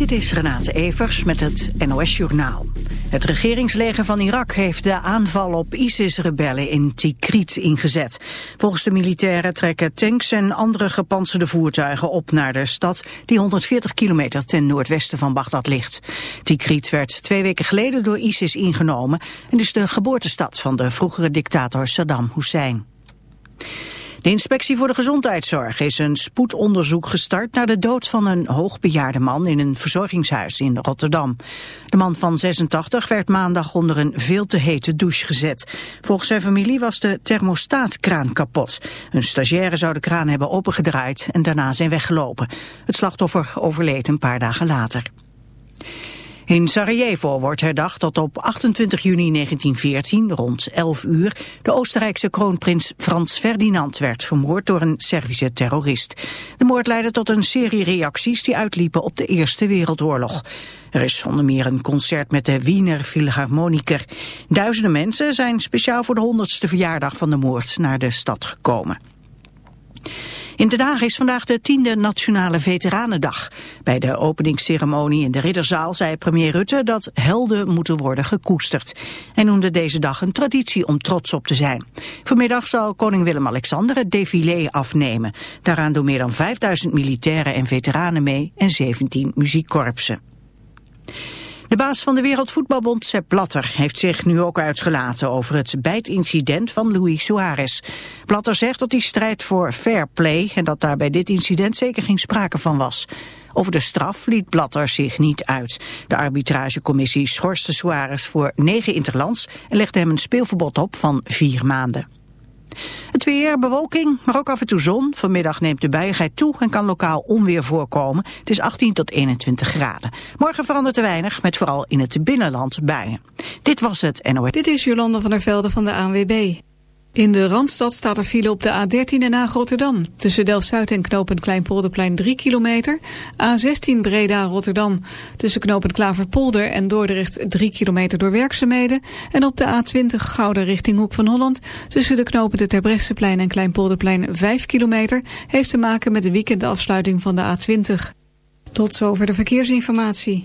Dit is Renate Evers met het NOS Journaal. Het regeringsleger van Irak heeft de aanval op ISIS-rebellen in Tikrit ingezet. Volgens de militairen trekken tanks en andere gepantserde voertuigen op naar de stad... die 140 kilometer ten noordwesten van Bagdad ligt. Tikrit werd twee weken geleden door ISIS ingenomen... en is de geboortestad van de vroegere dictator Saddam Hussein. De inspectie voor de gezondheidszorg is een spoedonderzoek gestart naar de dood van een hoogbejaarde man in een verzorgingshuis in Rotterdam. De man van 86 werd maandag onder een veel te hete douche gezet. Volgens zijn familie was de thermostaatkraan kapot. Een stagiaire zou de kraan hebben opengedraaid en daarna zijn weggelopen. Het slachtoffer overleed een paar dagen later. In Sarajevo wordt herdacht dat op 28 juni 1914, rond 11 uur, de Oostenrijkse kroonprins Frans Ferdinand werd vermoord door een Servische terrorist. De moord leidde tot een serie reacties die uitliepen op de Eerste Wereldoorlog. Er is onder meer een concert met de Wiener Philharmoniker. Duizenden mensen zijn speciaal voor de 100ste verjaardag van de moord naar de stad gekomen. In Den Haag is vandaag de tiende Nationale Veteranendag. Bij de openingsceremonie in de Ridderzaal zei premier Rutte dat helden moeten worden gekoesterd. Hij noemde deze dag een traditie om trots op te zijn. Vanmiddag zal koning Willem-Alexander het défilé afnemen. Daaraan doen meer dan 5000 militairen en veteranen mee en 17 muziekkorpsen. De baas van de Wereldvoetbalbond, Sepp Blatter, heeft zich nu ook uitgelaten over het bijtincident van Luis Suarez. Blatter zegt dat hij strijdt voor fair play en dat daar bij dit incident zeker geen sprake van was. Over de straf liet Blatter zich niet uit. De arbitragecommissie schorste Suarez voor negen interlands en legde hem een speelverbod op van vier maanden. Het weer, bewolking, maar ook af en toe zon. Vanmiddag neemt de buiigheid toe en kan lokaal onweer voorkomen. Het is 18 tot 21 graden. Morgen verandert er weinig, met vooral in het binnenland buien. Dit was het NOS. Dit is Jolanda van der Velde van de ANWB. In de Randstad staat er file op de A13 en Haag Rotterdam. Tussen Delft-Zuid en knooppunt Kleinpolderplein 3 kilometer. A16 Breda-Rotterdam. Tussen knooppunt Klaverpolder en Dordrecht 3 kilometer door werkzaamheden. En op de A20 Gouden richting Hoek van Holland. Tussen de knooppunten Terbrechtseplein en Kleinpolderplein 5 kilometer. Heeft te maken met de weekendafsluiting van de A20. Tot zover de verkeersinformatie.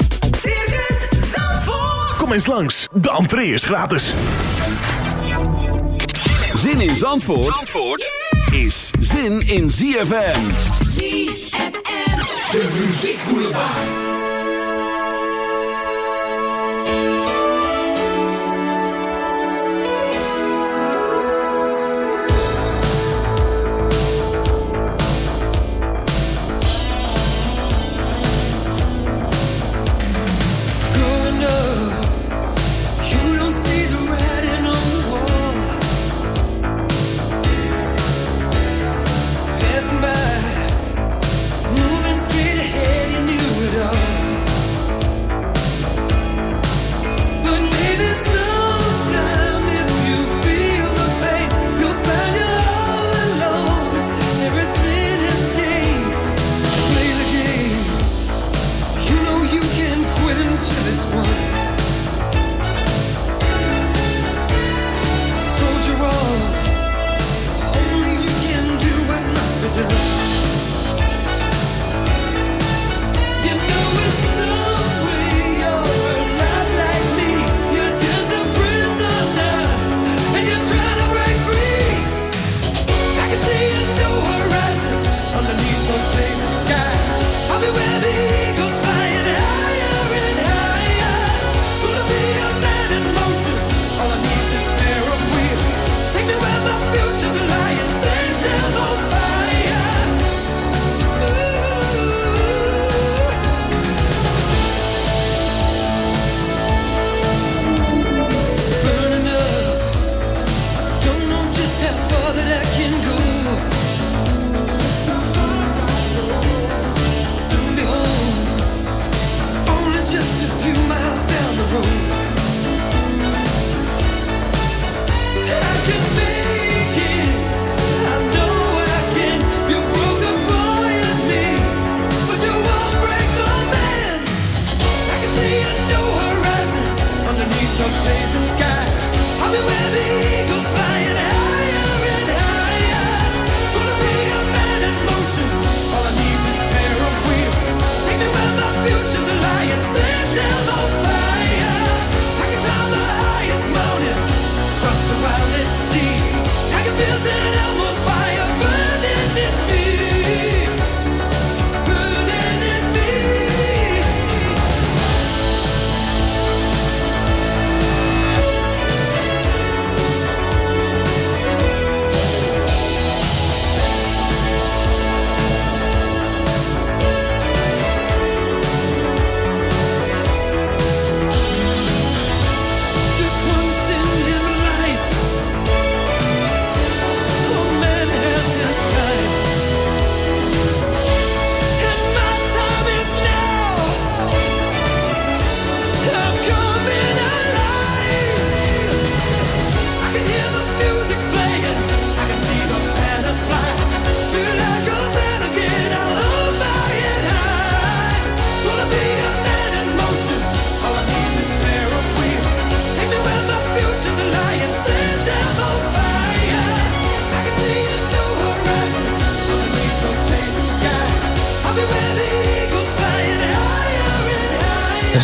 Kom eens langs, de entree is gratis. Zin in Zandvoort, Zandvoort is zin in ZFM. ZFM. De Muziek Boulevard.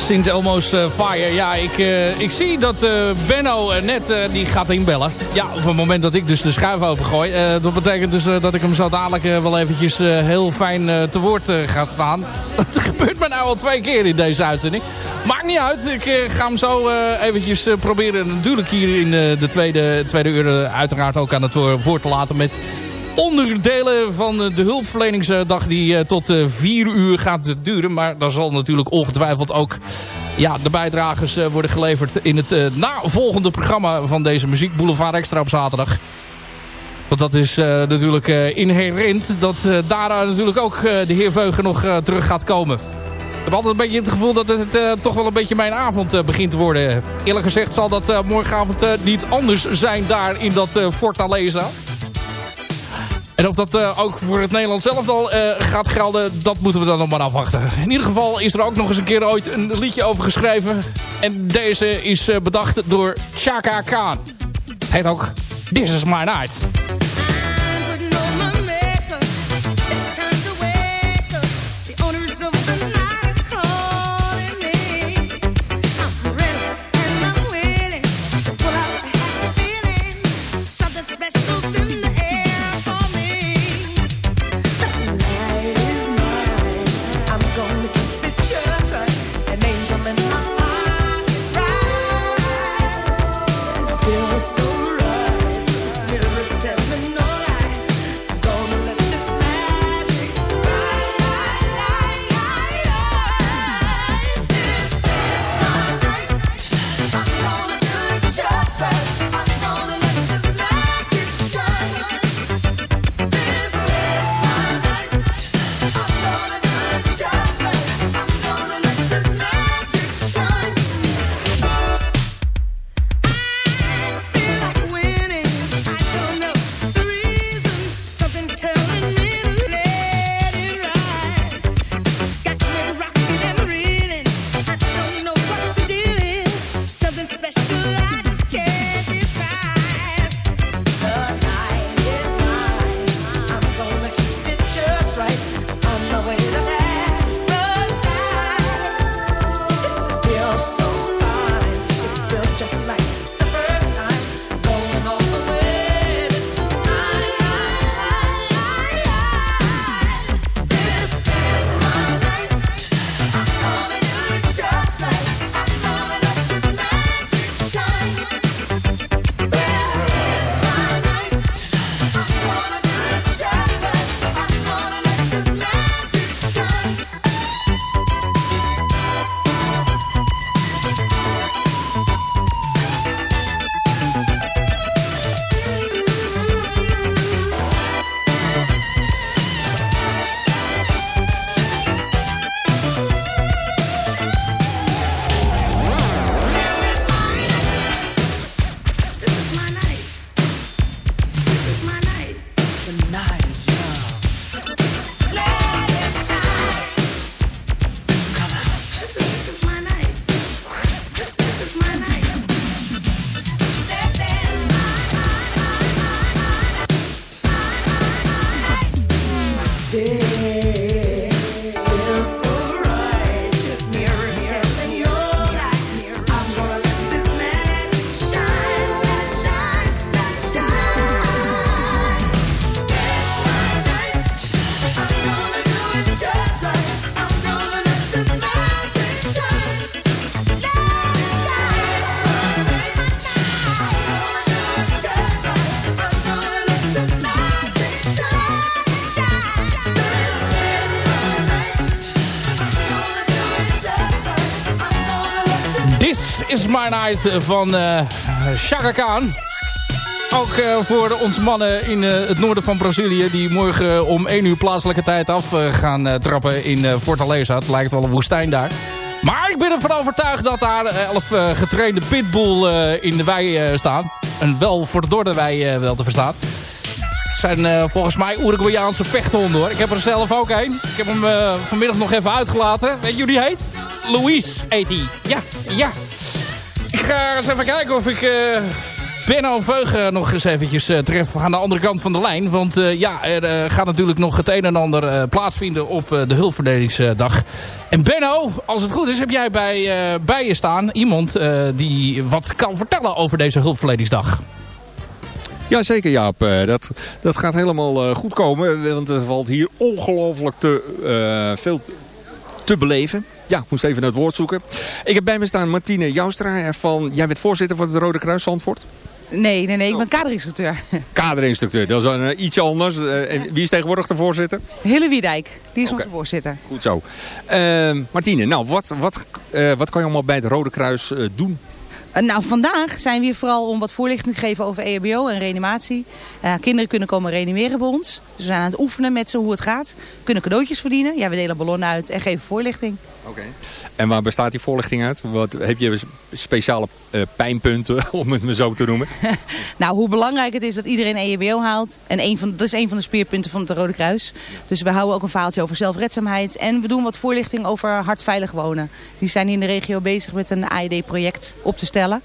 Sint Elmo's eh, Fire. Ja, ik, eh, ik zie dat eh, Benno net die gaat inbellen. Ja, op het moment dat ik dus de schuif opengooi. Dat betekent dus dat ik hem zo dadelijk wel eventjes heel fijn te woord ga staan. Dat gebeurt me nou al twee keer in deze uitzending. Maakt niet uit. Ik ga hem zo eventjes proberen. Natuurlijk hier in de tweede, tweede uur uiteraard ook aan het woord te laten met onderdelen van eh, de hulpverleningsdag die eh, tot eh, vier uur gaat duren. Maar daar zal natuurlijk ongetwijfeld ook ja, de bijdragers eh, worden geleverd in het eh, navolgende programma van deze Muziek Boulevard Extra op zaterdag. Want dat is eh, natuurlijk eh, inherent dat eh, daar eh, natuurlijk ook eh, de heer Veugen nog eh, terug gaat komen. Ik heb altijd een beetje het gevoel dat het eh, toch wel een beetje mijn avond eh, begint te worden. Eerlijk gezegd zal dat eh, morgenavond eh, niet anders zijn daar in dat eh, Fortaleza. En of dat eh, ook voor het Nederlands zelf al eh, gaat gelden, dat moeten we dan nog maar afwachten. In ieder geval is er ook nog eens een keer ooit een liedje over geschreven. En deze is eh, bedacht door Chaka Khan. Heet ook This Is My Night. Van Khan. Ook eh, voor onze mannen in eh, het noorden van Brazilië... die morgen om 1 uur plaatselijke tijd af gaan trappen in Fortaleza. Het lijkt wel een woestijn daar. Maar ik ben ervan overtuigd dat daar eh, elf eh, getrainde pitbull in de wei staan. En wel voor de dorde wei wel te verstaan. Het zijn volgens mij Uruguayaanse vechthonden hoor. Ik heb er zelf ook een. Ik heb hem vanmiddag nog even uitgelaten. Weet die heet? Louise heet die. Ja, ja. Ik ga eens even kijken of ik... eh, Benno Veugen nog eens eventjes uh, treffen aan de andere kant van de lijn. Want uh, ja, er gaat natuurlijk nog het een en ander plaatsvinden op de hulpverdelingsdag. En Benno, als het goed is, heb jij bij, bij je staan iemand die wat kan vertellen over deze hulpverleningsdag. Ja, zeker Jaap. Dat, dat gaat helemaal goed komen. Want er valt hier ongelooflijk te, veel te beleven. Ja, ik moest even het woord zoeken. Ik heb bij me staan Martine Joustra. Van, jij bent voorzitter van het Rode Kruis Zandvoort. Nee, nee, nee. Ik ben kaderinstructeur. Kaderinstructeur, dat is een, uh, iets anders. Uh, wie is tegenwoordig de voorzitter? Hille Wiedijk, die is okay. onze voorzitter. Goed zo. Uh, Martine, nou, wat, wat, wat kan je allemaal bij het Rode Kruis doen? Nou, vandaag zijn we hier vooral om wat voorlichting te geven over EHBO en reanimatie. Uh, kinderen kunnen komen reanimeren bij ons. Dus we zijn aan het oefenen met ze hoe het gaat. Kunnen cadeautjes verdienen. Ja, we delen ballonnen uit en geven voorlichting. Oké. Okay. En waar bestaat die voorlichting uit? Wat, heb je speciale uh, pijnpunten, om het me zo te noemen? nou, hoe belangrijk het is dat iedereen EHBO haalt. En een van, dat is een van de speerpunten van het Rode Kruis. Dus we houden ook een verhaaltje over zelfredzaamheid. En we doen wat voorlichting over hartveilig wonen. Die zijn in de regio bezig met een AED-project op te stellen.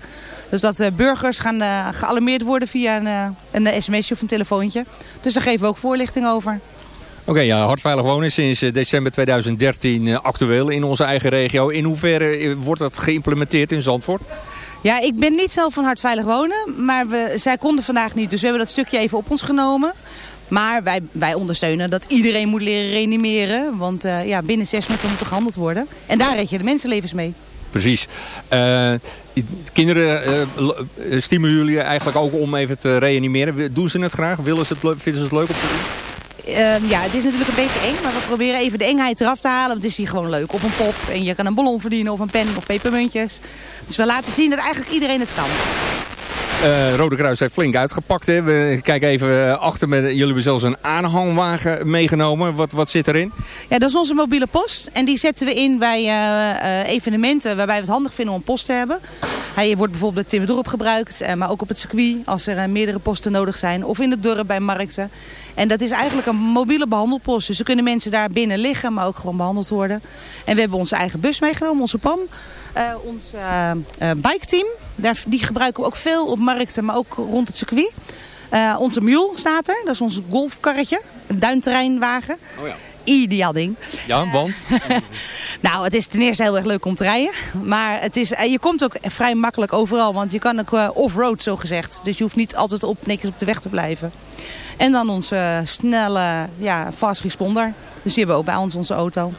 Dus dat uh, burgers gaan uh, gealarmeerd worden via een, uh, een sms'je of een telefoontje. Dus daar geven we ook voorlichting over. Oké, okay, ja, Hartveilig Wonen is sinds december 2013 actueel in onze eigen regio. In hoeverre wordt dat geïmplementeerd in Zandvoort? Ja, ik ben niet zelf van Hartveilig Wonen, maar we, zij konden vandaag niet. Dus we hebben dat stukje even op ons genomen. Maar wij, wij ondersteunen dat iedereen moet leren reanimeren. Want uh, ja, binnen zes minuten moet er gehandeld worden. En daar red je de mensenlevens mee. Precies. Uh, kinderen uh, stimuleren jullie eigenlijk ook om even te reanimeren. Doen ze het graag? Willen ze het, vinden ze het leuk om te doen? Uh, ja, het is natuurlijk een beetje eng, maar we proberen even de engheid eraf te halen. Want het is hier gewoon leuk. Op een pop en je kan een ballon verdienen of een pen of pepermuntjes. Dus we laten zien dat eigenlijk iedereen het kan. Uh, Rode Kruis heeft flink uitgepakt. Hè. We kijken even achter. Met, jullie hebben zelfs een aanhangwagen meegenomen. Wat, wat zit erin? Ja, dat is onze mobiele post. En die zetten we in bij uh, evenementen waarbij we het handig vinden om post te hebben. Hij wordt bijvoorbeeld op Timmerdorp gebruikt. maar ook op het circuit als er meerdere posten nodig zijn. Of in het dorp bij markten. En dat is eigenlijk een mobiele behandelpost. Dus er kunnen mensen daar binnen liggen, maar ook gewoon behandeld worden. En we hebben onze eigen bus meegenomen, onze PAM. Uh, ons uh, uh, biketeam, daar, die gebruiken we ook veel op markten, maar ook rond het circuit. onze mule staat er, dat is ons golfkarretje, een duinterreinwagen. Oh ja. Ideaal ding. Ja, want? nou, het is ten eerste heel erg leuk om te rijden. Maar het is, je komt ook vrij makkelijk overal, want je kan ook off-road zo gezegd. Dus je hoeft niet altijd op, netjes op de weg te blijven. En dan onze snelle ja, fast responder. Dus die hebben we ook bij ons, onze auto.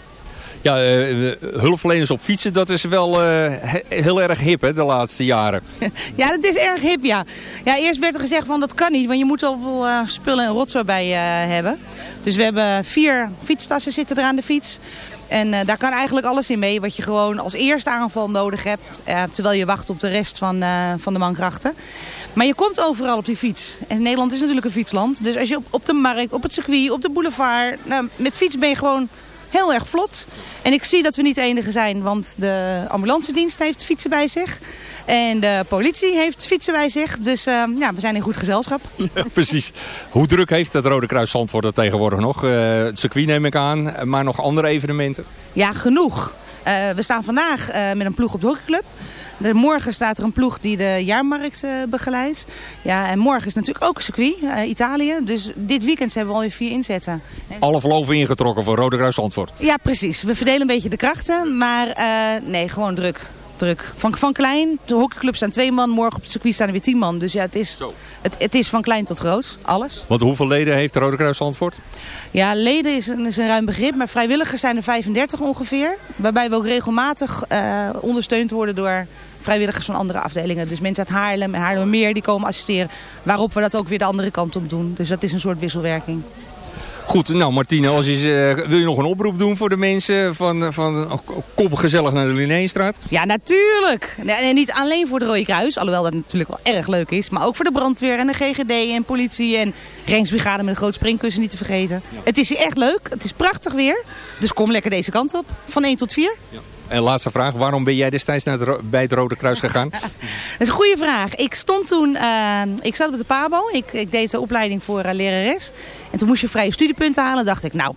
Ja, uh, hulpverleners op fietsen, dat is wel he heel erg hip hè, de laatste jaren. ja, dat is erg hip, ja. Ja, eerst werd er gezegd van dat kan niet, want je moet zoveel uh, spullen en rotzooi bij hebben. Dus we hebben vier fietstassen zitten er aan de fiets. En daar kan eigenlijk alles in mee wat je gewoon als eerste aanval nodig hebt. Terwijl je wacht op de rest van, van de mankrachten. Maar je komt overal op die fiets. En Nederland is natuurlijk een fietsland. Dus als je op, op de markt, op het circuit, op de boulevard... Nou, met fiets ben je gewoon heel erg vlot. En ik zie dat we niet de enige zijn, want de ambulance dienst heeft fietsen bij zich. En de politie heeft fietsen bij zich. Dus uh, ja, we zijn in goed gezelschap. Ja, precies. Hoe druk heeft het Rode Kruis Zandvoort dat tegenwoordig nog? Uh, het circuit neem ik aan, maar nog andere evenementen? Ja, genoeg. Uh, we staan vandaag met een ploeg op de hockeyclub. De, morgen staat er een ploeg die de jaarmarkt uh, begeleidt. Ja, en morgen is natuurlijk ook circuit, Italië. Dus dit weekend hebben we alweer vier inzetten. En... Alle verloven ingetrokken voor Rode Kruis Zandvoort. Ja, precies. We verdelen een beetje de krachten. Maar nee, gewoon druk. Druk. Van, van klein, de hockeyclub staan twee man, morgen op het circuit staan er weer tien man. Dus ja, het is, het, het is van klein tot groot, alles. Want hoeveel leden heeft de Rode Kruis Zandvoort? Ja, leden is een, is een ruim begrip, maar vrijwilligers zijn er 35 ongeveer. Waarbij we ook regelmatig uh, ondersteund worden door vrijwilligers van andere afdelingen. Dus mensen uit Haarlem en Haarlemmermeer die komen assisteren. Waarop we dat ook weer de andere kant op doen. Dus dat is een soort wisselwerking. Goed, nou Martine, als je, uh, wil je nog een oproep doen voor de mensen van, van uh, kom gezellig naar de Linnéestraat? Ja, natuurlijk. En niet alleen voor de Rode Kruis, alhoewel dat natuurlijk wel erg leuk is. Maar ook voor de brandweer en de GGD en politie en Rijksbrigade met een groot springkussen niet te vergeten. Ja. Het is hier echt leuk, het is prachtig weer. Dus kom lekker deze kant op, van 1 tot 4. Ja. En laatste vraag, waarom ben jij destijds naar het, bij het Rode Kruis gegaan? dat is een goede vraag. Ik stond toen, uh, ik zat op de PABO, ik, ik deed de opleiding voor uh, lerares. En toen moest je vrije studiepunten halen. dacht ik, nou,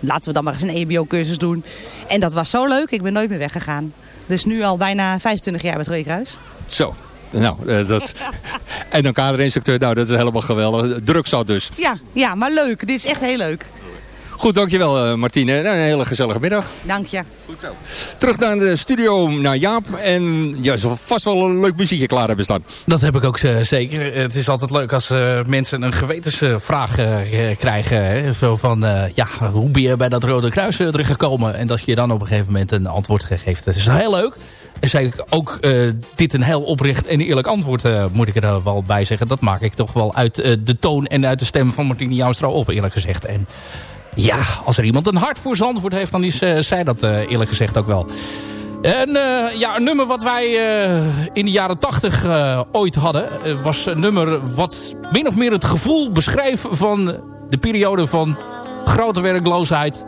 laten we dan maar eens een EBO-cursus doen. En dat was zo leuk, ik ben nooit meer weggegaan. Dus nu al bijna 25 jaar bij het Rode Kruis. Zo, Nou, eh, dat... en een kaderinstructeur, nou, dat is helemaal geweldig. Druk zat dus. Ja, ja, maar leuk. Dit is echt heel leuk. Goed, dankjewel uh, Martine. Nou, een hele gezellige middag. Dank je. Goed zo. Terug naar de studio, naar Jaap. En ja, zal vast wel een leuk muziekje klaar hebben staan. Dat heb ik ook uh, zeker. Het is altijd leuk als uh, mensen een gewetensvraag krijgen. Hè? Zo van, ja, hoe ben je bij dat Rode Kruis terechtgekomen? En dat je dan op een gegeven moment een antwoord geeft. Dat is heel leuk. En zei ik ook dit een heel oprecht en eerlijk antwoord, moet ik er wel bij zeggen. Dat maak ik toch wel uit de toon en uit de stem van Martine Jouwstra op, eerlijk gezegd. En ja, als er iemand een hart voor Zandvoort heeft, dan is uh, zij dat uh, eerlijk gezegd ook wel. En uh, ja, een nummer wat wij in de jaren tachtig ooit hadden... was een nummer wat min of meer het gevoel beschreef van de periode van grote werkloosheid.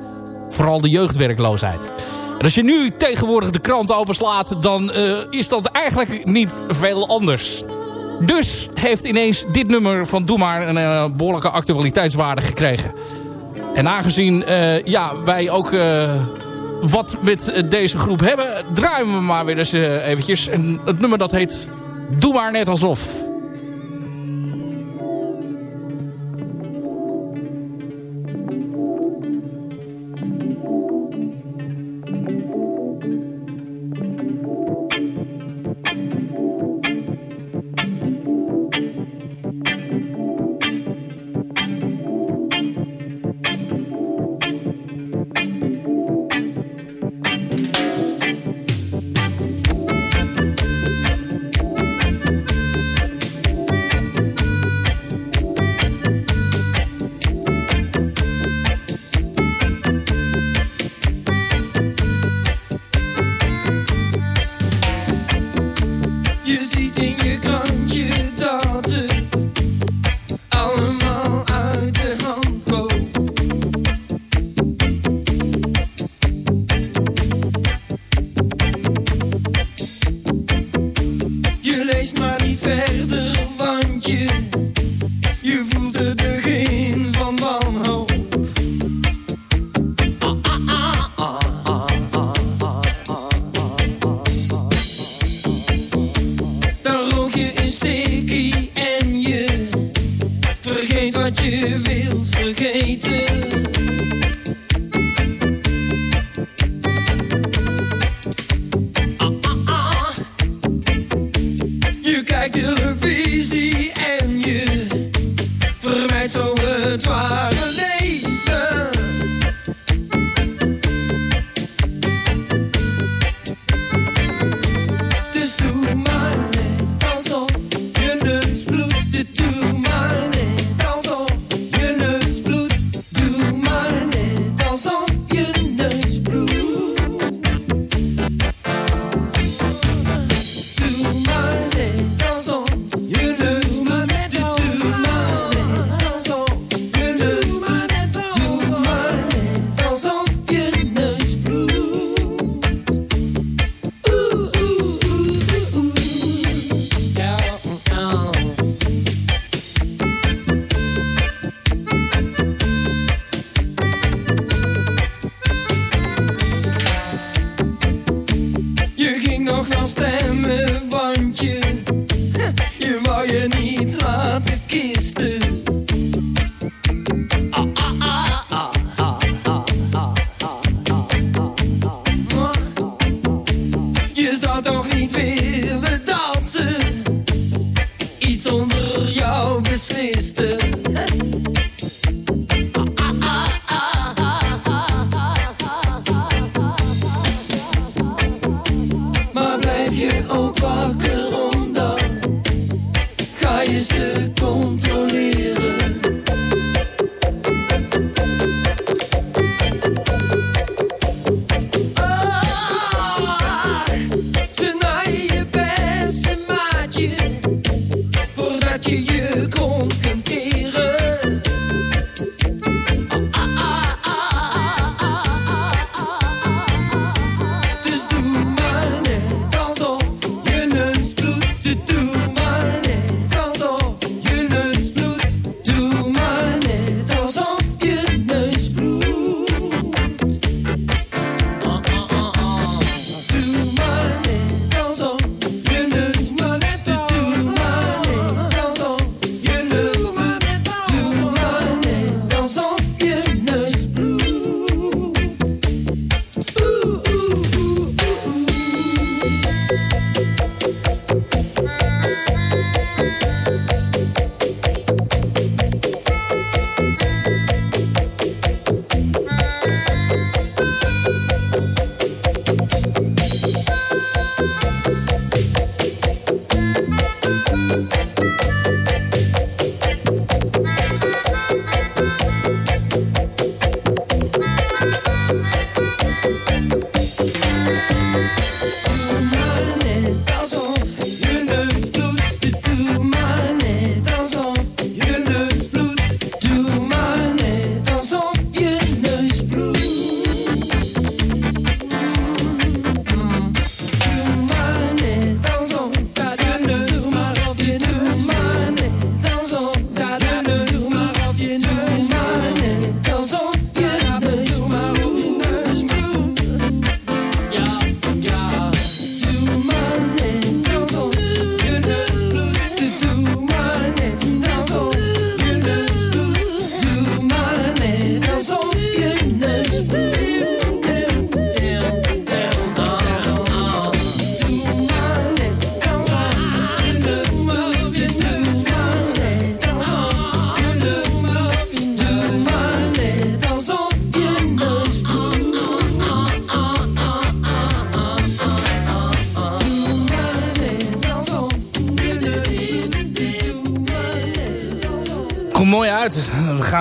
Vooral de jeugdwerkloosheid. En als je nu tegenwoordig de krant openslaat, dan is dat eigenlijk niet veel anders. Dus heeft ineens dit nummer van Doe Maar een behoorlijke actualiteitswaarde gekregen. En aangezien uh, ja, wij ook uh, wat met deze groep hebben... draaien we maar weer eens uh, eventjes. En het nummer dat heet Doe maar net alsof.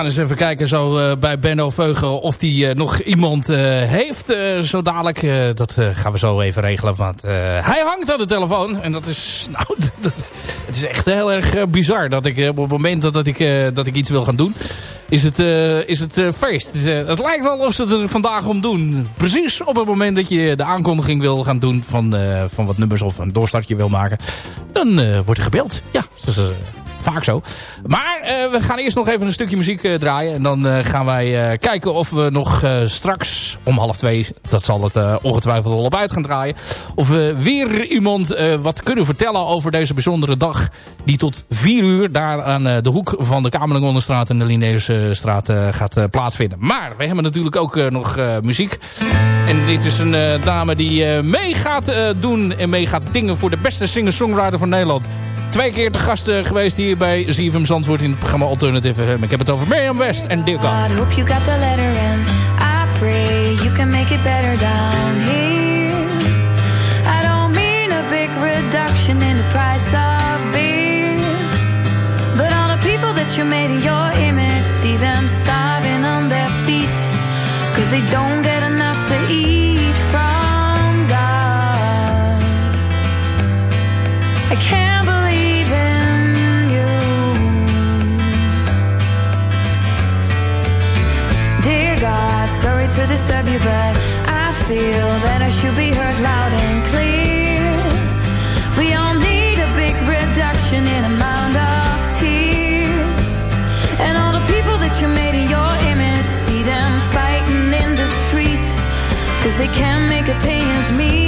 Gaan eens even kijken zo eh, bij Benno Veugen of die eh, nog iemand eh, heeft. zo dadelijk. Dat gaan we zo even regelen. Want hij hangt aan de telefoon. En dat is, nou, dat, het is echt heel erg bizar. Dat ik op het moment dat, dat, ik, dat ik iets wil gaan doen, is het, is het feest. Het, lijkt wel of ze het er vandaag om doen. Precies op het moment dat je de aankondiging wil gaan doen van, van wat nummers of een doorstartje wil maken. Dan wordt er gebeld. Ja, eh, vaak zo. Maar eh, we gaan eerst nog even een stukje muziek eh, draaien. En dan eh, gaan wij kijken of we nog straks om half twee, dat zal het ongetwijfeld al op uit gaan draaien. Of we weer iemand wat kunnen vertellen over deze bijzondere dag. Die tot vier uur daar aan de hoek van de Kamerlingonderstraat en de Linnaeusstraat gaat plaatsvinden. Maar we hebben natuurlijk ook nog muziek. En dit is een dame die mee gaat doen en mee gaat dingen voor de beste singer-songwriter van Nederland. Twee keer de gast eh, geweest hier bij ZFM Zandvoort in het programma Alternative FM. Ik heb het over Mirjam West en of feel that I should be heard loud and clear. We all need a big reduction in amount of tears. And all the people that you made in your image, see them fighting in the street. Cause they can't make opinions meet.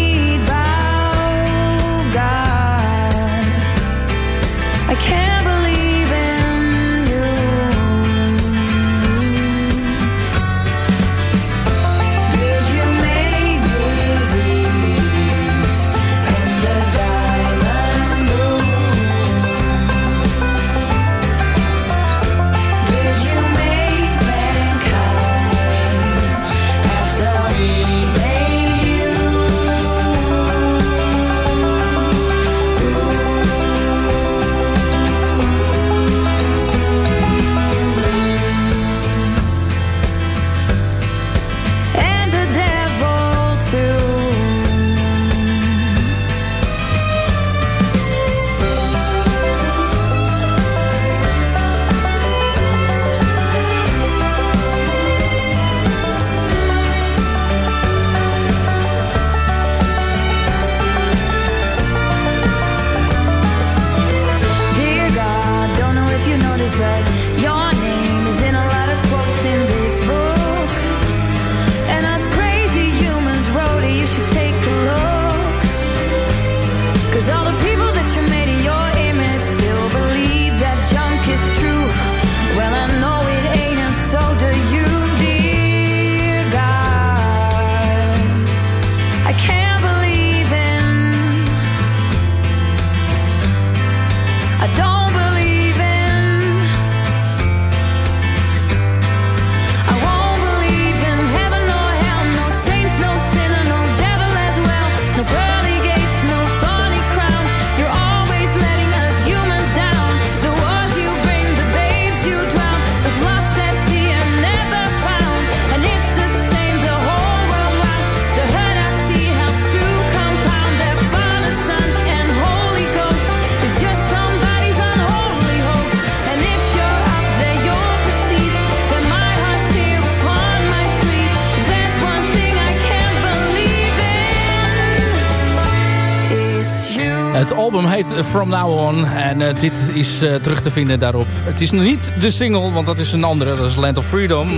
From Now On. En eh, dit is eh, terug te vinden daarop. Het is niet de single, want dat is een andere. Dat is Land of Freedom.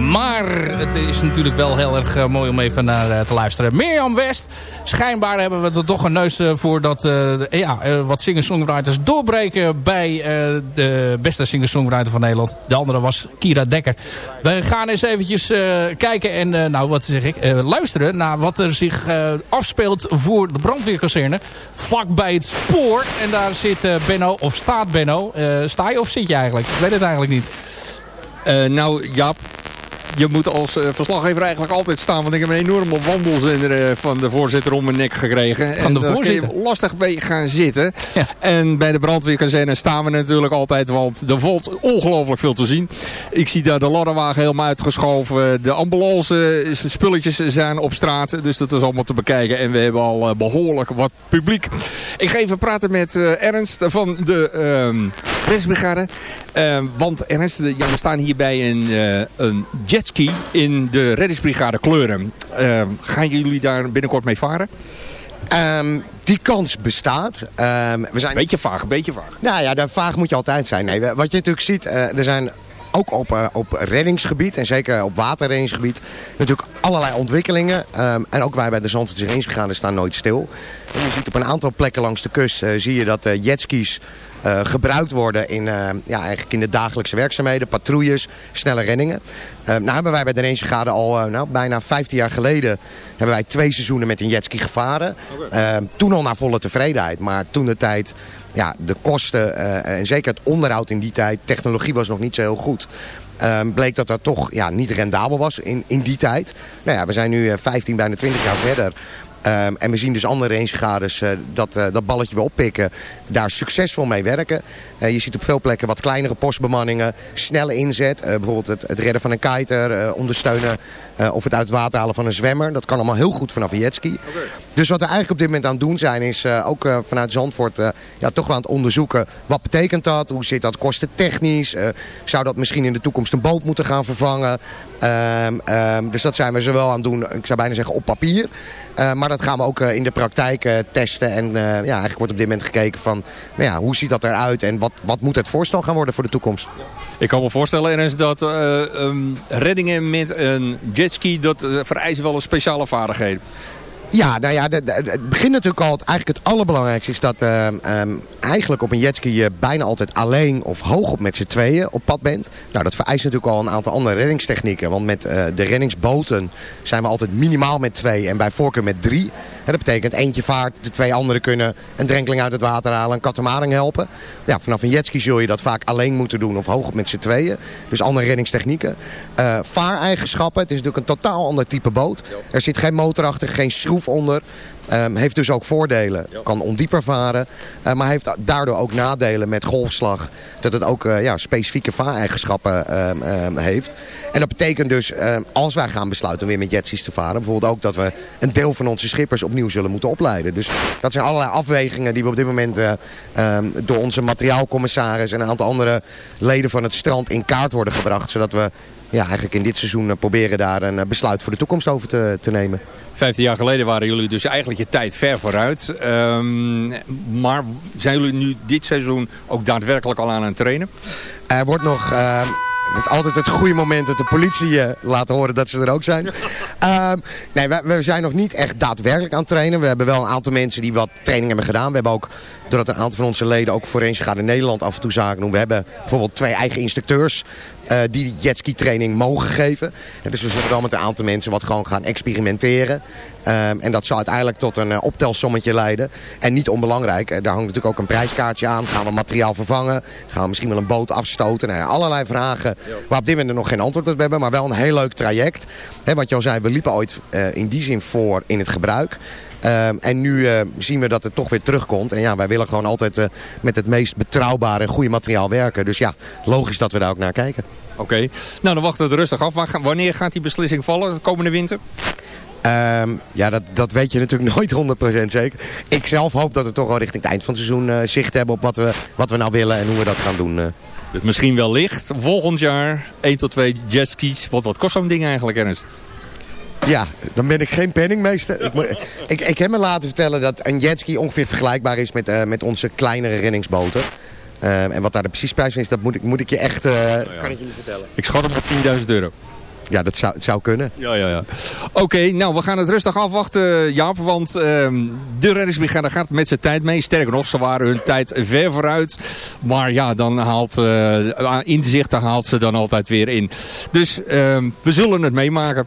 Maar het is natuurlijk wel heel erg eh, mooi om even naar eh, te luisteren. Mirjam West. Schijnbaar hebben we er toch een neus eh, voor dat eh, ja, eh, wat singer-songwriters doorbreken bij de beste singer-songwriter van Nederland. De andere was Kira Dekker. We gaan eens eventjes kijken en nou wat zeg ik, luisteren naar wat er zich afspeelt voor de brandweerkazerne. Vlak bij het spoor. En daar zit Benno, of staat Benno. Sta je of zit je eigenlijk? Ik weet het eigenlijk niet. Nou, Jaap, je moet als eh, verslaggever eigenlijk altijd staan. Want ik heb een enorme wandelzinder eh, van de voorzitter om mijn nek gekregen. Van de en voorzitter? lastig bij gaan zitten. En bij de brandweerkazerne staan we natuurlijk altijd. Want er valt ongelooflijk veel te zien. Ik zie daar de ladderwagen helemaal uitgeschoven. De ambulance eh, spulletjes zijn op straat. Dus dat is allemaal te bekijken. En we hebben al eh, behoorlijk wat publiek. Ik ga even praten met Ernst van de. Ehm, want Ernst, ja, we staan hier bij een, een jetski in de reddingsbrigade kleuren. Ehm, gaan jullie daar binnenkort mee varen? Ehm, die kans bestaat. Ehm, we zijn... Beetje vaag, een beetje vaag. Nou ja, daar vaag moet je altijd zijn. Nee, wat je natuurlijk ziet, eh, er zijn ook op, eh, op reddingsgebied en zeker op waterreddingsgebied natuurlijk allerlei ontwikkelingen. En ook wij bij de Zandvoortse reddingsbrigade staan nooit stil. En je ziet op een aantal plekken langs de kust eh, zie je dat eh, jetskis eh, gebruikt worden in, eh, ja, eigenlijk in de dagelijkse werkzaamheden, patrouilles, snelle reddingen. Ehm, nou hebben wij bij de reddingsbrigade al eh, nou, bijna 15 jaar geleden hebben wij twee seizoenen met een jetski gevaren. Toen al naar volle tevredenheid, maar toen de tijd ja, de kosten eh, en zeker het onderhoud in die tijd, technologie was nog niet zo heel goed. Ehm, bleek dat dat toch ja, niet rendabel was in, in die tijd. Nou ja, we zijn nu eh, 15, bijna 20 jaar verder. Ehm, en we zien dus andere rangegaders eh, dat, eh, dat balletje weer oppikken. Daar succesvol mee werken. Eh, je ziet op veel plekken wat kleinere postbemanningen. Snelle inzet. bijvoorbeeld het, het redden van een kiter. ondersteunen. of het uit het water halen van een zwemmer. Dat kan allemaal heel goed vanaf een jetski. Dus wat we eigenlijk op dit moment aan het doen zijn. Is ook vanuit Zandvoort ja, toch wel aan het onderzoeken. Wat betekent dat? Hoe zit dat kostentechnisch? Eh zou dat misschien in de toekomst een boot moeten gaan vervangen? Ehm, ehm, dus dat zijn we zowel aan het doen. Ik zou bijna zeggen op papier. Eh, maar dat gaan we ook eh, in de praktijk eh, testen. En eh, ja, eigenlijk wordt op dit moment gekeken van nou ja, hoe ziet dat eruit en wat, wat moet het voorstel gaan worden voor de toekomst. Ik kan me voorstellen, Ernst, dat ehm, reddingen met een jetski, dat vereisen wel een speciale vaardigheden. Ja, nou ja, het begint natuurlijk al. Eigenlijk het allerbelangrijkste is dat ehm, ehm, eigenlijk op een jetski je bijna altijd alleen of hoog op met z'n tweeën op pad bent. Nou, dat vereist natuurlijk al een aantal andere reddingstechnieken. Want met eh, de reddingsboten zijn we altijd minimaal met twee en bij voorkeur met drie. Dat betekent eentje vaart, de twee anderen kunnen een drenkeling uit het water halen, een katamaring helpen. Ja, vanaf een jetski zul je dat vaak alleen moeten doen of hoog met z'n tweeën. Dus andere reddingstechnieken. Eh vaareigenschappen, het is natuurlijk een totaal ander type boot. Er zit geen motor achter, geen schroef onder. Ehm, heeft dus ook voordelen. Kan ondieper varen. eh, maar heeft daardoor ook nadelen met golfslag. Dat het ook eh, ja, specifieke vaareigenschappen ehm, ehm, heeft. En dat betekent dus, als wij gaan besluiten om weer met jetskis te varen. Bijvoorbeeld ook dat we een deel van onze schippers opnieuw zullen moeten opleiden. Dus dat zijn allerlei afwegingen die we op dit moment eh, door onze materiaalcommissaris en een aantal andere leden van het strand in kaart worden gebracht. Zodat we ja, eigenlijk in dit seizoen eh, proberen daar een eh, besluit voor de toekomst over te, te nemen. Vijftien jaar geleden waren jullie dus eigenlijk je tijd ver vooruit. Ehm, maar zijn jullie nu dit seizoen ook daadwerkelijk al aan het trainen? Er wordt nog... ehm, het is altijd het goede moment dat de politie eh, laat horen dat ze er ook zijn. Ehm, nee, we, we zijn nog niet echt daadwerkelijk aan het trainen. We hebben wel een aantal mensen die wat training hebben gedaan. We hebben ook, doordat een aantal van onze leden ook voor eens gaan in Nederland af en toe zaken doen. We hebben bijvoorbeeld twee eigen instructeurs eh, die jetski training mogen geven. En dus we zullen wel met een aantal mensen wat gewoon gaan experimenteren. Ehm, en dat zal uiteindelijk tot een eh, optelsommetje leiden. En niet onbelangrijk, eh, daar hangt natuurlijk ook een prijskaartje aan. Gaan we materiaal vervangen? Gaan we misschien wel een boot afstoten? Nou ja, allerlei vragen waar op dit moment nog geen antwoord op hebben. Maar wel een heel leuk traject. Wat je al zei, we liepen ooit in die zin voor in het gebruik. Ehm, en nu eh, zien we dat het toch weer terugkomt. En ja, wij willen gewoon altijd eh, met het meest betrouwbare en goede materiaal werken. Dus ja, logisch dat we daar ook naar kijken. Oké, nou dan wachten we het rustig af. Wanneer gaat die beslissing vallen? Komende winter? Ehm, ja, dat, dat weet je natuurlijk nooit 100% zeker. Ik zelf hoop dat we toch wel richting het eind van het seizoen eh, zicht hebben op wat we, wat we nou willen en hoe we dat gaan doen. eh. Dus misschien wel licht. Volgend jaar 1 tot 2 jetskis. Wat, wat kost zo'n ding eigenlijk, Ernst? Ja, dan ben ik geen penningmeester. Ik, ik, ik heb me laten vertellen dat een jetski ongeveer vergelijkbaar is met, eh, met onze kleinere reddingsboten. Ehm, en wat daar de precies prijs van is, dat moet ik, moet ik je echt... eh, Kan ik je niet vertellen. Ik schat hem op 10.000 euro. Ja, dat zou, het zou kunnen. Ja, ja, ja. Oké, nou we gaan het rustig afwachten, Jaap. Want ehm, de reddingsbrigade gaat met zijn tijd mee. Sterker nog, ze waren hun tijd ver vooruit. Maar ja, dan haalt eh inzichten haalt ze dan altijd weer in. Dus ehm, we zullen het meemaken.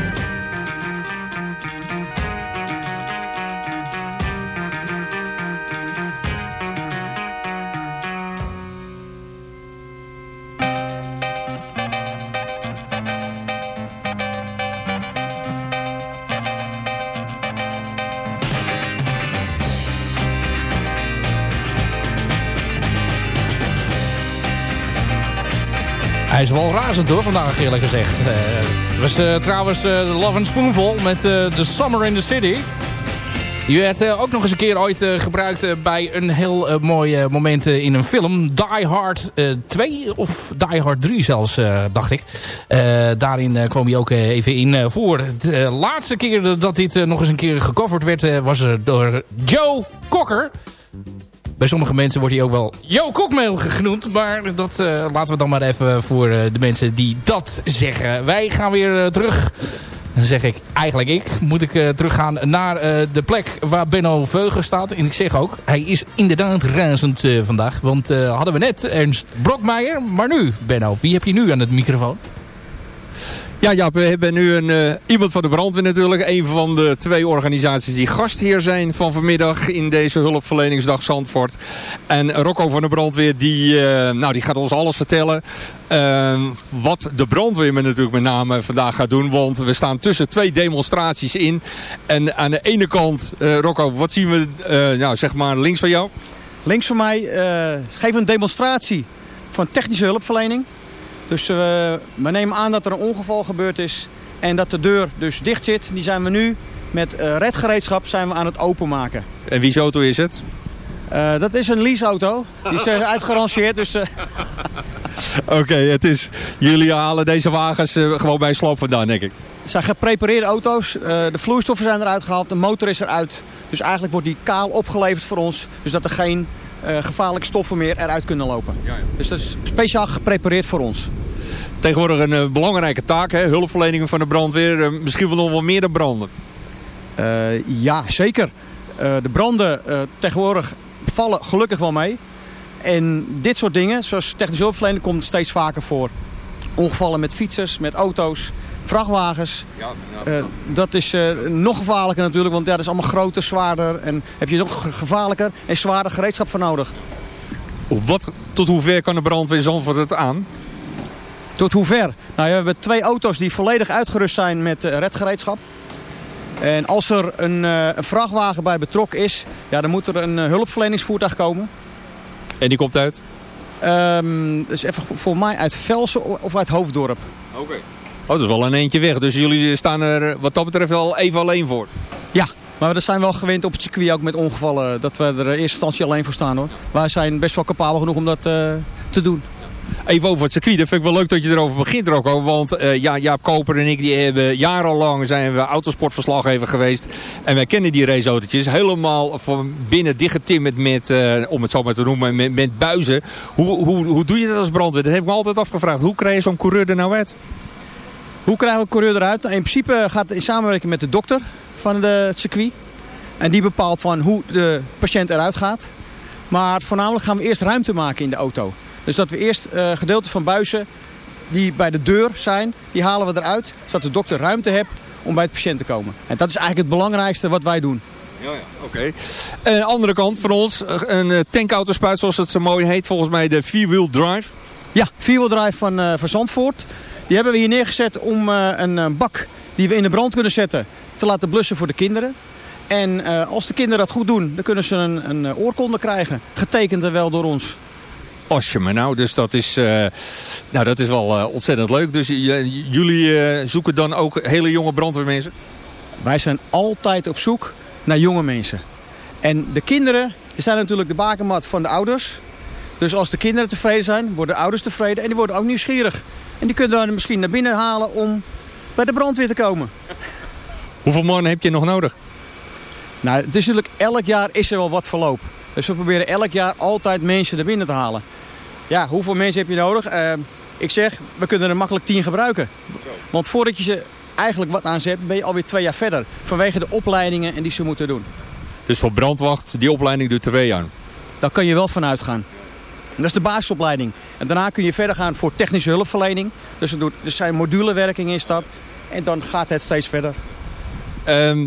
Razend hoor, vandaag eerlijk gezegd. Eh, Het was eh, trouwens eh, Love and Spoonful met The Summer in the City. Die werd ook nog eens een keer ooit gebruikt bij een heel mooi moment in een film. Die Hard eh, 2 of Die Hard 3 zelfs, dacht ik. Daarin kwam hij ook even in voor. De laatste keer dat dit nog eens een keer gecoverd werd... was door Joe Cocker... Bij sommige mensen wordt hij ook wel Joe Kokmeel genoemd. Maar dat eh, laten we dan maar even voor eh, de mensen die dat zeggen. Wij gaan weer eh, terug. Dan zeg ik, eigenlijk ik, moet ik teruggaan naar de plek waar Benno Veugen staat. En ik zeg ook, hij is inderdaad razend vandaag. Want hadden we net Ernst Brokmeijer. Maar nu, Benno, wie heb je nu aan het microfoon? Ja, Jaap, we hebben nu een, eh, iemand van de brandweer natuurlijk. Een van de twee organisaties die gastheer zijn van vanmiddag in deze hulpverleningsdag Zandvoort. En Rocco van de brandweer, die, eh, nou, die gaat ons alles vertellen. eh, wat de brandweer met natuurlijk met name vandaag gaat doen. Want we staan tussen twee demonstraties in. En aan de ene kant, Rocco, wat zien we nou, zeg maar links van jou? Links van mij geven we een demonstratie van technische hulpverlening. Dus eh, we nemen aan dat er een ongeval gebeurd is en dat de deur dus dicht zit. Die zijn we nu met eh, redgereedschap zijn we aan het openmaken. En wie's auto is het? Eh, dat is een leaseauto. Die is uitgeranceerd. Dus, Oké, het is. Jullie halen deze wagens gewoon bij sloop vandaan, denk ik. het zijn geprepareerde auto's. De vloeistoffen zijn eruit gehaald. De motor is eruit. Dus eigenlijk wordt die kaal opgeleverd voor ons. Dus dat er geen gevaarlijke stoffen meer eruit kunnen lopen. Dus dat is speciaal geprepareerd voor ons. Tegenwoordig een eh, belangrijke taak, hè? hulpverlening van de brandweer. eh, misschien wel nog wel meer dan branden. Eh, ja, zeker. Eh, de branden eh, tegenwoordig vallen gelukkig wel mee. En dit soort dingen, zoals technische hulpverlening, komt steeds vaker voor. Ongevallen met fietsers, met auto's, vrachtwagens. Eh, dat is eh, nog gevaarlijker natuurlijk, want ja, dat is allemaal groter, zwaarder. En heb je nog ge- gevaarlijker en zwaarder gereedschap voor nodig. Wat, tot hoever kan de brandweer Zandvoort het aan? Tot hoever? Nou, ja, we hebben twee auto's die volledig uitgerust zijn met eh, redgereedschap. En als er een, eh, een vrachtwagen bij betrokken is, ja, dan moet er een hulpverleningsvoertuig komen. En die komt uit? Ehm dat is even voor mij uit Velsen of uit Hoofddorp. Oké. Dat is wel een eentje weg. Dus jullie staan er eh, wat dat betreft wel even alleen voor. Ja, maar we zijn wel gewend op het circuit ook met ongevallen dat we er in eerste instantie alleen voor staan hoor. Wij zijn best wel capabel genoeg om dat eh, te doen. Even over het circuit. Dat vind ik wel leuk dat je erover begint, Rocco. Want eh, ja, Jaap Koper en ik die hebben jarenlang zijn we autosportverslaggever geweest. En wij kennen die raceautootjes helemaal van binnen dichtgetimmerd met, eh, om het zo maar te noemen, met, met buizen. Hoe, hoe, hoe doe je dat als brandweer? Dat heb ik me altijd afgevraagd. Hoe krijg je zo'n coureur er nou uit? Hoe krijgen we een coureur eruit? Nou, In principe gaat het in samenwerking met de dokter van de, het circuit. En die bepaalt van hoe de patiënt eruit gaat. Maar voornamelijk gaan we eerst ruimte maken in de auto. Dus dat we eerst eh gedeeltes van buizen die bij de deur zijn, die halen we eruit. Zodat de dokter ruimte heeft om bij het patiënt te komen. En dat is eigenlijk het belangrijkste wat wij doen. Ja, ja, oké. Aan de andere kant van ons, een eh, tankautospuit zoals het zo mooi heet. Volgens mij de vierwheel drive. Ja, vierwheel drive van, eh, van Zandvoort. Die hebben we hier neergezet om eh, een eh, bak die we in de brand kunnen zetten te laten blussen voor de kinderen. En eh, als de kinderen dat goed doen, dan kunnen ze een, een oorkonde krijgen. Getekend er wel door ons. Als je me nou, dus dat is, nou, dat is wel ontzettend leuk. Dus jullie zoeken dan ook hele jonge brandweermensen? Wij zijn altijd op zoek naar jonge mensen. En de kinderen zijn natuurlijk de bakermat van de ouders. Dus als de kinderen tevreden zijn, worden de ouders tevreden. En die worden ook nieuwsgierig. En die kunnen dan misschien naar binnen halen om bij de brandweer te komen. Hoeveel man heb je nog nodig? Nou, het is natuurlijk elk jaar is er wel wat verloop. Dus we proberen elk jaar altijd mensen er binnen te halen. Ja, hoeveel mensen heb je nodig? Eh, ik zeg, we kunnen er makkelijk tien gebruiken. Want voordat je ze eigenlijk wat aanzet, ben je alweer twee jaar verder. Vanwege de opleidingen en die ze moeten doen. Dus voor brandwacht, die opleiding duurt twee jaar. Daar kan je wel van uitgaan. Dat is de basisopleiding. En daarna kun je verder gaan voor technische hulpverlening. Dus er doet- er zijn modulewerking is dat. En dan gaat het steeds verder. Ehm,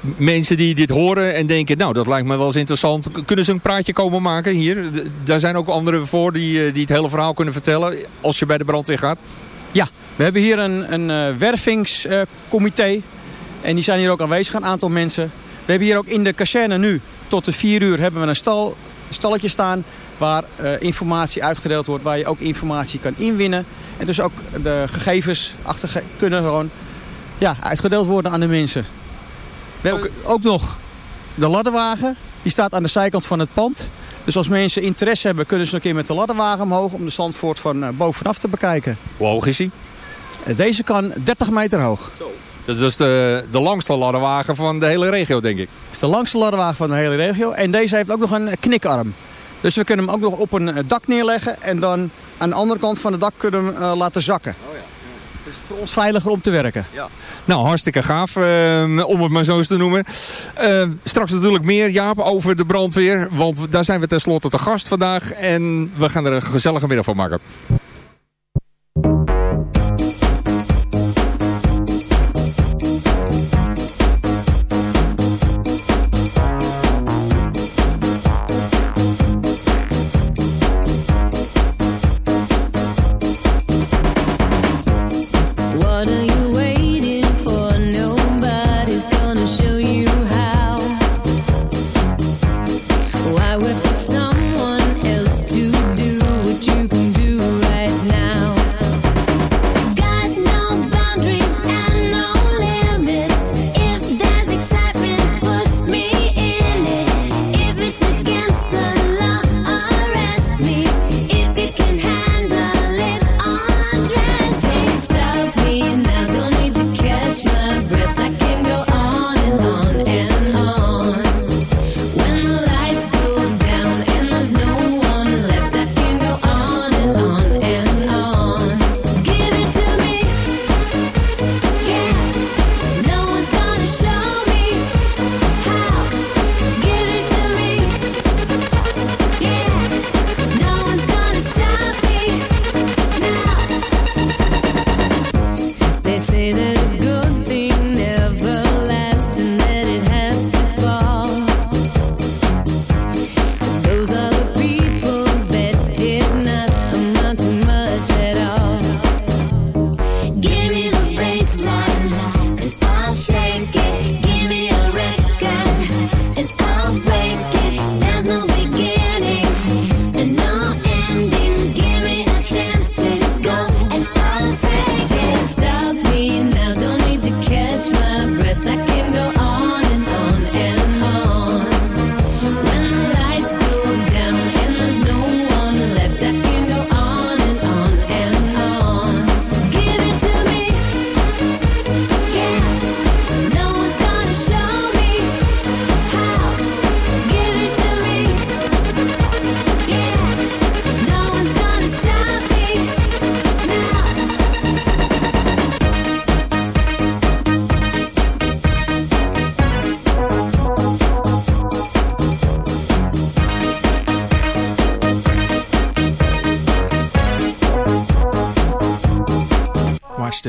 mensen die dit horen en denken, nou dat lijkt me wel eens interessant. Kunnen ze een praatje komen maken hier? Daar zijn ook anderen voor die, eh, die het hele verhaal kunnen vertellen. Als je bij de brandweer gaat. Ja, we hebben hier een, een eh, wervingscomité. en die zijn hier ook aanwezig, een aantal mensen. We hebben hier ook in de kazerne nu, tot de vier uur, hebben we een, stal, een stalletje staan... waar eh, informatie uitgedeeld wordt, waar je ook informatie kan inwinnen. En dus ook de gegevens achter kunnen gewoon ja, uitgedeeld worden aan de mensen. We hebben ook nog de ladderwagen. Die staat aan de zijkant van het pand. Dus als mensen interesse hebben, kunnen ze een keer met de ladderwagen omhoog... om de Zandvoort van eh, bovenaf te bekijken. Hoe hoog is hij? Deze kan 30 meter hoog. Dat is de, de langste ladderwagen van de hele regio, denk ik. Het is de langste ladderwagen van de hele regio. En deze heeft ook nog een eh, knikarm. Dus we kunnen hem ook nog op een eh, dak neerleggen. En dan aan de andere kant van het dak kunnen we hem eh, laten zakken. Dus voor ons veiliger om te werken. Nou, hartstikke gaaf, eh, om het maar zo eens te noemen. Eh, straks natuurlijk meer, Jaap, over de brandweer. Want daar zijn we tenslotte te gast vandaag. En we gaan er een gezellige middag van maken.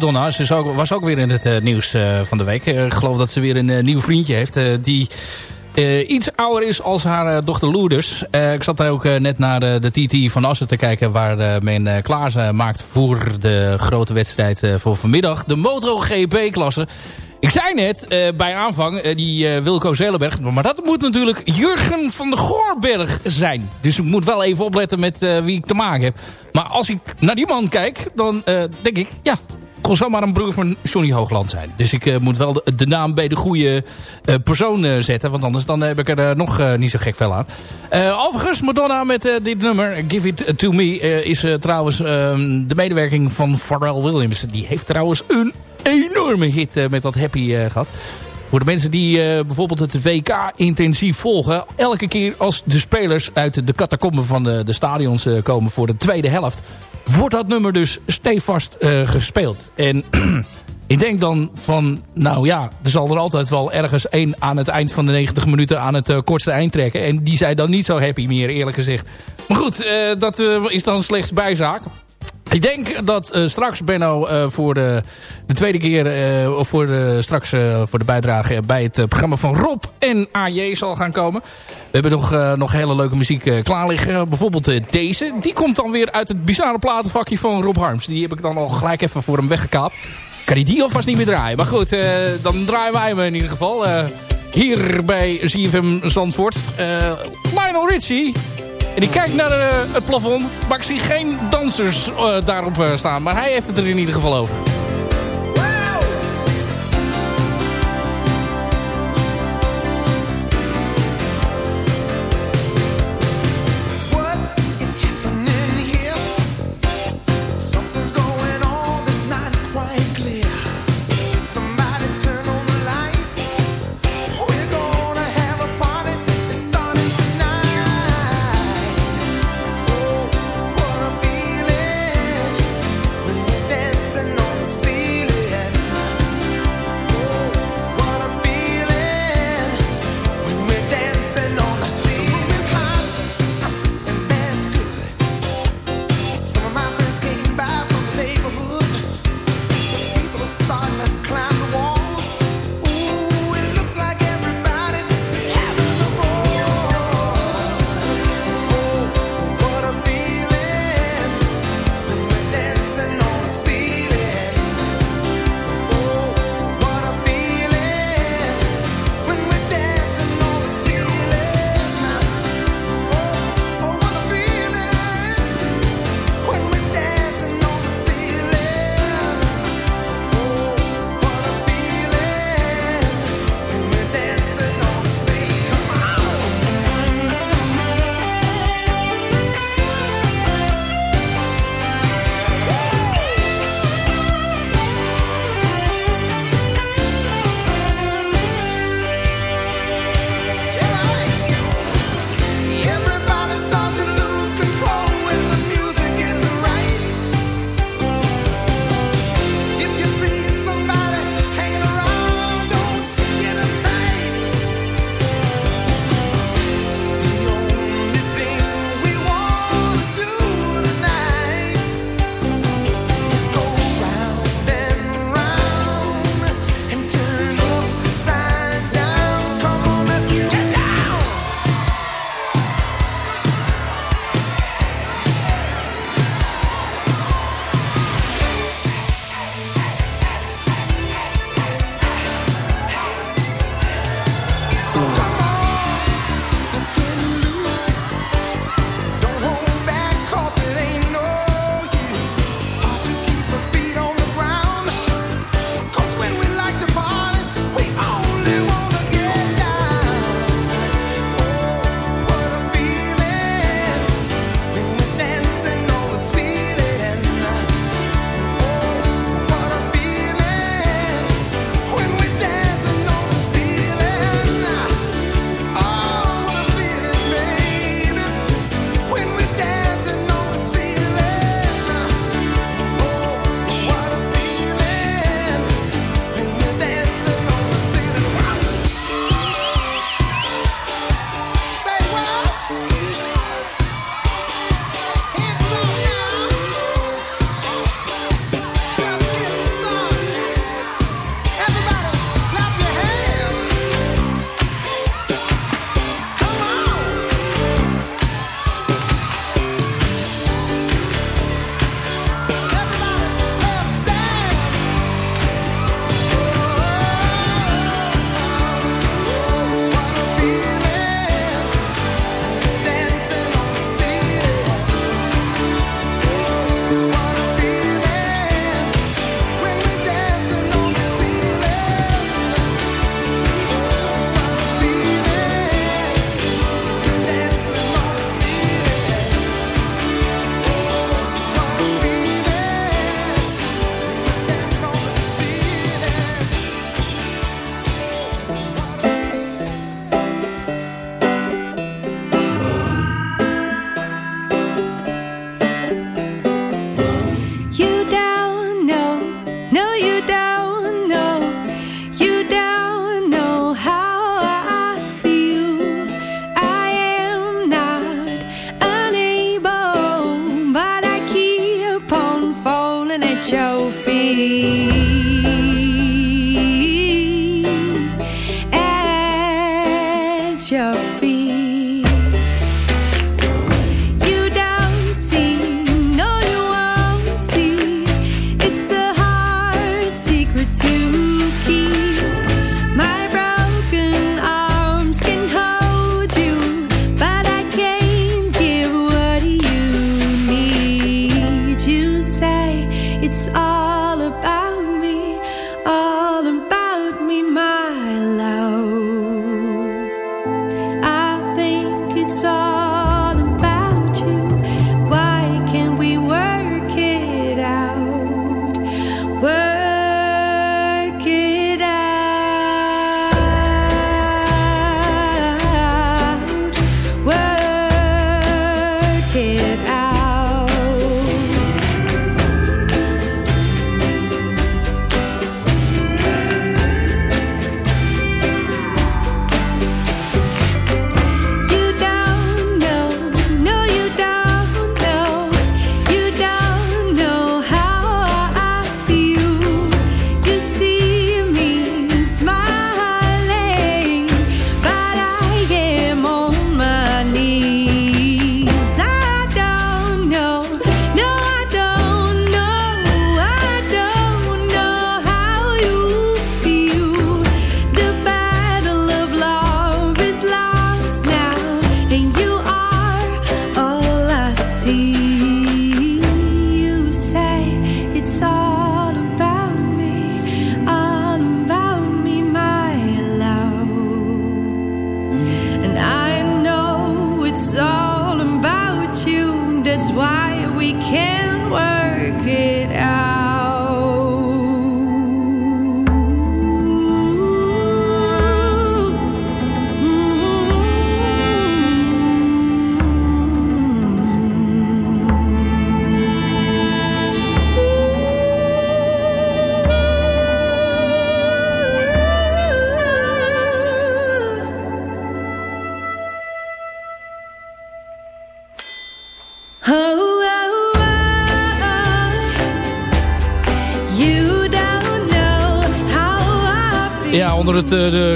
Madonna ze ook, was ook weer in het eh, nieuws eh, van de week. Eh, ik geloof dat ze weer een nieuw vriendje heeft. die iets ouder is als haar dochter Lourdes. Eh, ik zat ook eh, net naar de TT van Assen te kijken... waar men klaar maakt voor de grote wedstrijd voor vanmiddag. De MotoGP-klasse. Ik zei net bij aanvang, die eh, Wilco Zelenberg... maar dat moet natuurlijk Jurgen van der Goorberg zijn. Dus ik moet wel even opletten met wie ik te maken heb. Maar als ik naar die man kijk, dan denk ik... ja, kon zomaar een broer van Johnny Hoogland zijn. Dus ik eh, moet wel de, naam bij de goede eh, persoon eh, zetten. Want anders dan heb ik er nog niet zo gek veel aan. Overigens, Madonna met dit nummer, Give It To Me... is trouwens ehm, de medewerking van Pharrell Williams. Die heeft trouwens een enorme hit met dat Happy eh, gehad. Voor de mensen die bijvoorbeeld het WK intensief volgen. Elke keer als de spelers uit de catacomben van de, de stadions komen voor de tweede helft. Wordt dat nummer dus stevast eh, gespeeld. En ik denk dan van, nou ja, er zal er altijd wel ergens één aan het eind van de 90 minuten aan het eh, kortste eind trekken. En die zijn dan niet zo happy meer eerlijk gezegd. Maar goed, eh, dat is dan slechts bijzaak. Ik denk dat eh, straks Benno eh, voor de, de tweede keer, eh, of voor straks voor de bijdrage bij het programma van Rob en AJ zal gaan komen. We hebben nog, nog hele leuke muziek klaar liggen. Bijvoorbeeld deze. Die komt dan weer uit het bizarre platenvakje van Rob Harms. Die heb ik dan al gelijk even voor hem weggekaapt. Kan hij die alvast niet meer draaien. Maar goed, dan draaien wij hem in ieder geval. hier bij ZFM Zandvoort. Lionel Richie. En die kijkt naar eh, het plafond. Maar ik zie geen dansers eh, daarop eh, staan. Maar hij heeft het er in ieder geval over.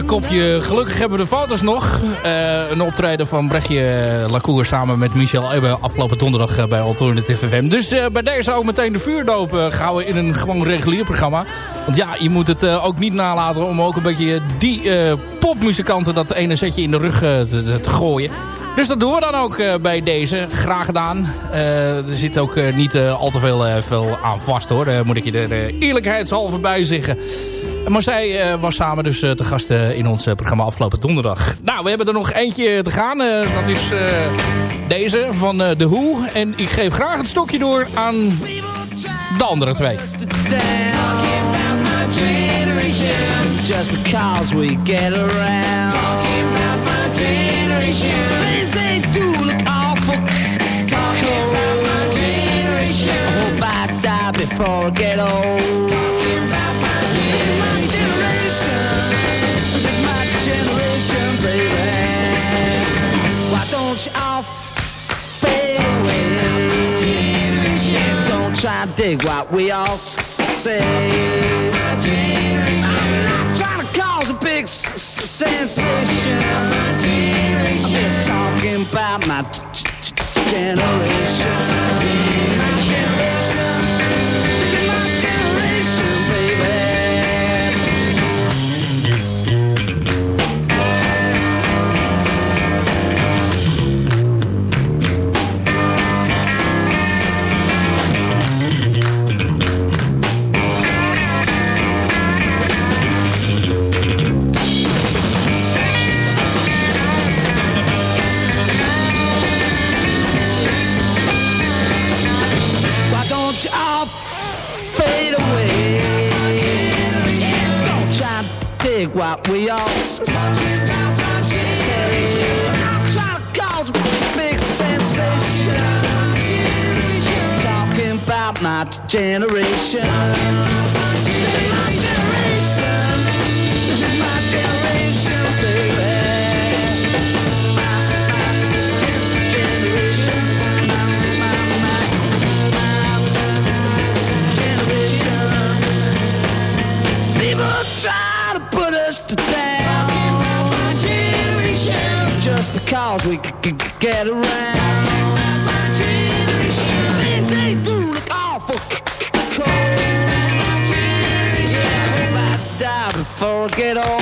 Kopje gelukkig hebben we de foto's nog. Eh, een optreden van Brechtje Lacour samen met Michel Ebbe afgelopen donderdag eh, bij Alternative FM. Dus eh, bij deze ook meteen de vuurdoop uh, gehouden in een gewoon regulier programma. Want ja, je moet het ook niet nalaten om ook een beetje die popmuzikanten dat ene setje in de rug te, te gooien. Dus dat doen we dan ook bij deze. Graag gedaan. Er zit ook niet al te veel, veel aan vast hoor. Moet ik je er eerlijkheidshalve bij zeggen. Maar zij eh, was samen dus eh, te gast eh, in ons programma afgelopen donderdag. Nou, we hebben er nog eentje te gaan. Dat is deze van de The Who. En ik geef graag het stokje door aan de andere twee. Just because we get around. Talking about my generation. Things they do look awful. Talking about my generation. I hope I die before I get old. Try to dig what we all say. I'm not trying to cause a big sensation. I'm just talking about. My generation. What we all say. I'm trying to cause a big sensation. Just talking about my generation. Get around. My generation, things ain't awful. My I die before I get old.